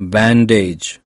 bandage.